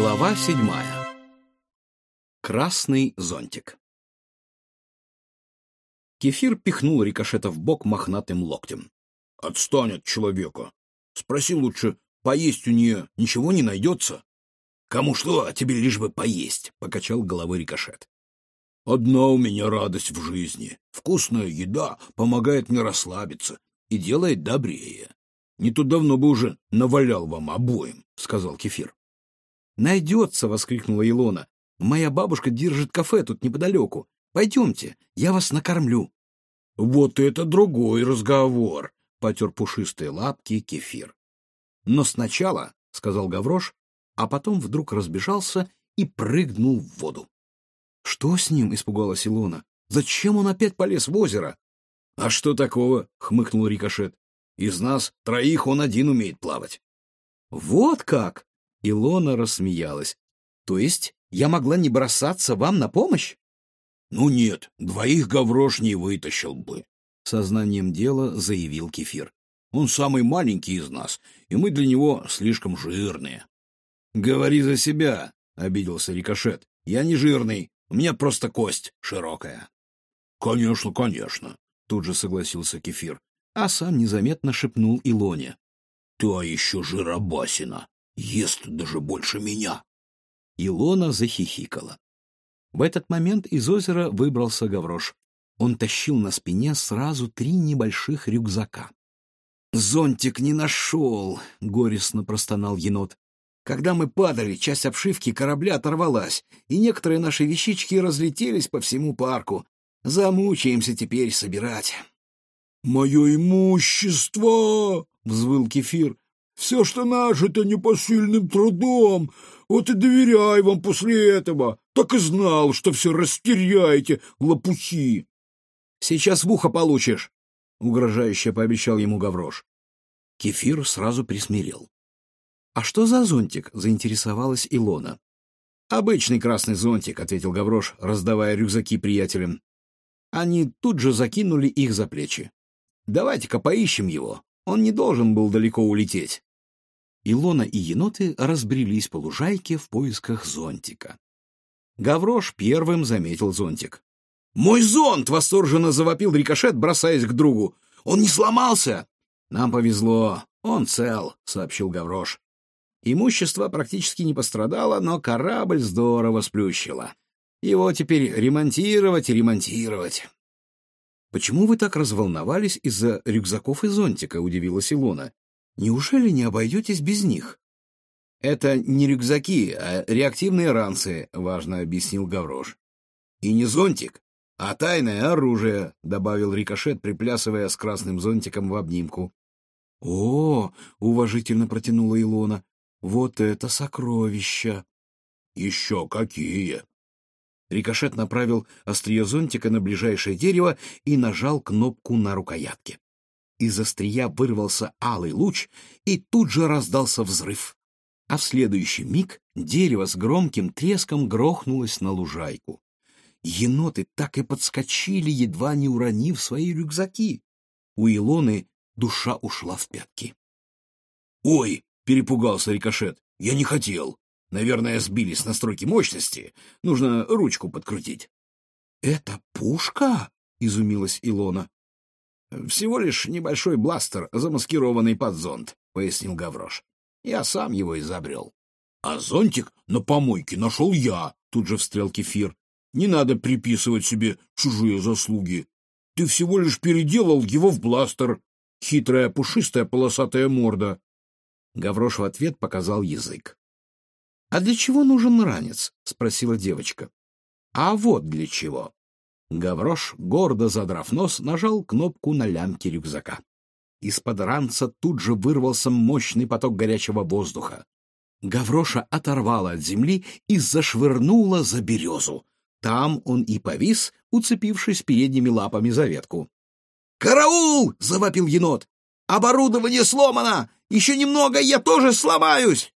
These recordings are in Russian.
Глава седьмая. Красный зонтик. Кефир пихнул рикошета в бок мохнатым локтем. — Отстань от человека. Спроси лучше, поесть у нее ничего не найдется? — Кому что, а тебе лишь бы поесть, — покачал головой рикошет. — Одна у меня радость в жизни. Вкусная еда помогает мне расслабиться и делает добрее. Не то давно бы уже навалял вам обоим, — сказал Кефир. «Найдется!» — воскликнула Илона. «Моя бабушка держит кафе тут неподалеку. Пойдемте, я вас накормлю». «Вот это другой разговор!» — потер пушистые лапки кефир. «Но сначала», — сказал Гаврош, а потом вдруг разбежался и прыгнул в воду. «Что с ним?» — испугалась Илона. «Зачем он опять полез в озеро?» «А что такого?» — хмыкнул Рикошет. «Из нас троих он один умеет плавать». «Вот как!» Илона рассмеялась. «То есть я могла не бросаться вам на помощь?» «Ну нет, двоих гаврош не вытащил бы», — сознанием дела заявил Кефир. «Он самый маленький из нас, и мы для него слишком жирные». «Говори за себя», — обиделся Рикошет. «Я не жирный, у меня просто кость широкая». «Конечно, конечно», — тут же согласился Кефир, а сам незаметно шепнул Илоне. «Та еще жиробасина ест даже больше меня. Илона захихикала. В этот момент из озера выбрался Гаврош. Он тащил на спине сразу три небольших рюкзака. «Зонтик не нашел!» — горестно простонал енот. «Когда мы падали, часть обшивки корабля оторвалась, и некоторые наши вещички разлетелись по всему парку. Замучаемся теперь собирать». «Мое имущество!» — взвыл Кефир. Все, что нажито непосильным трудом. Вот и доверяй вам после этого. Так и знал, что все растеряете, лопухи. — Сейчас в ухо получишь, — угрожающе пообещал ему Гаврош. Кефир сразу присмирел. — А что за зонтик? — заинтересовалась Илона. — Обычный красный зонтик, — ответил Гаврош, раздавая рюкзаки приятелям. Они тут же закинули их за плечи. — Давайте-ка поищем его. Он не должен был далеко улететь. Илона и еноты разбрелись по лужайке в поисках зонтика. Гаврош первым заметил зонтик. «Мой зонт!» — восторженно завопил рикошет, бросаясь к другу. «Он не сломался!» «Нам повезло. Он цел», — сообщил Гаврош. Имущество практически не пострадало, но корабль здорово сплющило. Его теперь ремонтировать и ремонтировать. «Почему вы так разволновались из-за рюкзаков и зонтика?» — удивилась Илона. Неужели не обойдетесь без них? — Это не рюкзаки, а реактивные ранцы, — важно объяснил Гаврош. — И не зонтик, а тайное оружие, — добавил Рикошет, приплясывая с красным зонтиком в обнимку. — О, — уважительно протянула Илона, — вот это сокровища! — Еще какие! Рикошет направил острие зонтика на ближайшее дерево и нажал кнопку на рукоятке. Из острия вырвался алый луч, и тут же раздался взрыв. А в следующий миг дерево с громким треском грохнулось на лужайку. Еноты так и подскочили, едва не уронив свои рюкзаки. У Илоны душа ушла в пятки. «Ой!» — перепугался рикошет. «Я не хотел. Наверное, сбились настройки мощности. Нужно ручку подкрутить». «Это пушка?» — изумилась Илона. «Всего лишь небольшой бластер, замаскированный под зонт», — пояснил Гаврош. «Я сам его изобрел». «А зонтик на помойке нашел я», — тут же встрял Кефир. «Не надо приписывать себе чужие заслуги. Ты всего лишь переделал его в бластер. Хитрая пушистая полосатая морда». Гаврош в ответ показал язык. «А для чего нужен ранец?» — спросила девочка. «А вот для чего». Гаврош, гордо задрав нос, нажал кнопку на лямке рюкзака. Из-под ранца тут же вырвался мощный поток горячего воздуха. Гавроша оторвала от земли и зашвырнула за березу. Там он и повис, уцепившись передними лапами за ветку. «Караул!» — завопил енот. «Оборудование сломано! Еще немного, я тоже сломаюсь!»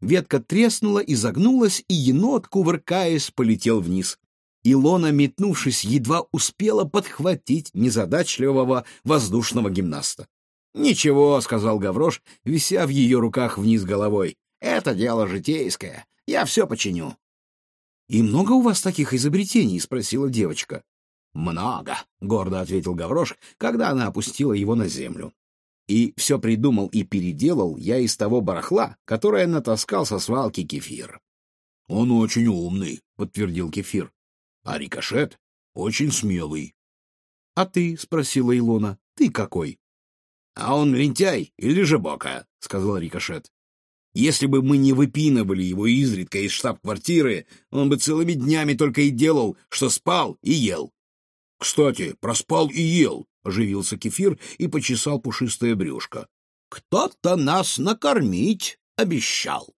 Ветка треснула и загнулась, и енот, кувыркаясь, полетел вниз. Илона, метнувшись, едва успела подхватить незадачливого воздушного гимнаста. «Ничего», — сказал Гаврош, вися в ее руках вниз головой. «Это дело житейское. Я все починю. — И много у вас таких изобретений? — спросила девочка. — Много, — гордо ответил Гаврош, когда она опустила его на землю. И все придумал и переделал я из того барахла, которое натаскал со свалки кефир. — Он очень умный, — подтвердил кефир. — А рикошет очень смелый. — А ты? — спросила Илона. — Ты какой? — А он лентяй или же бока, — сказал рикошет. Если бы мы не выпинывали его изредка из штаб-квартиры, он бы целыми днями только и делал, что спал и ел. — Кстати, проспал и ел, — оживился кефир и почесал пушистое брюшко. — Кто-то нас накормить обещал.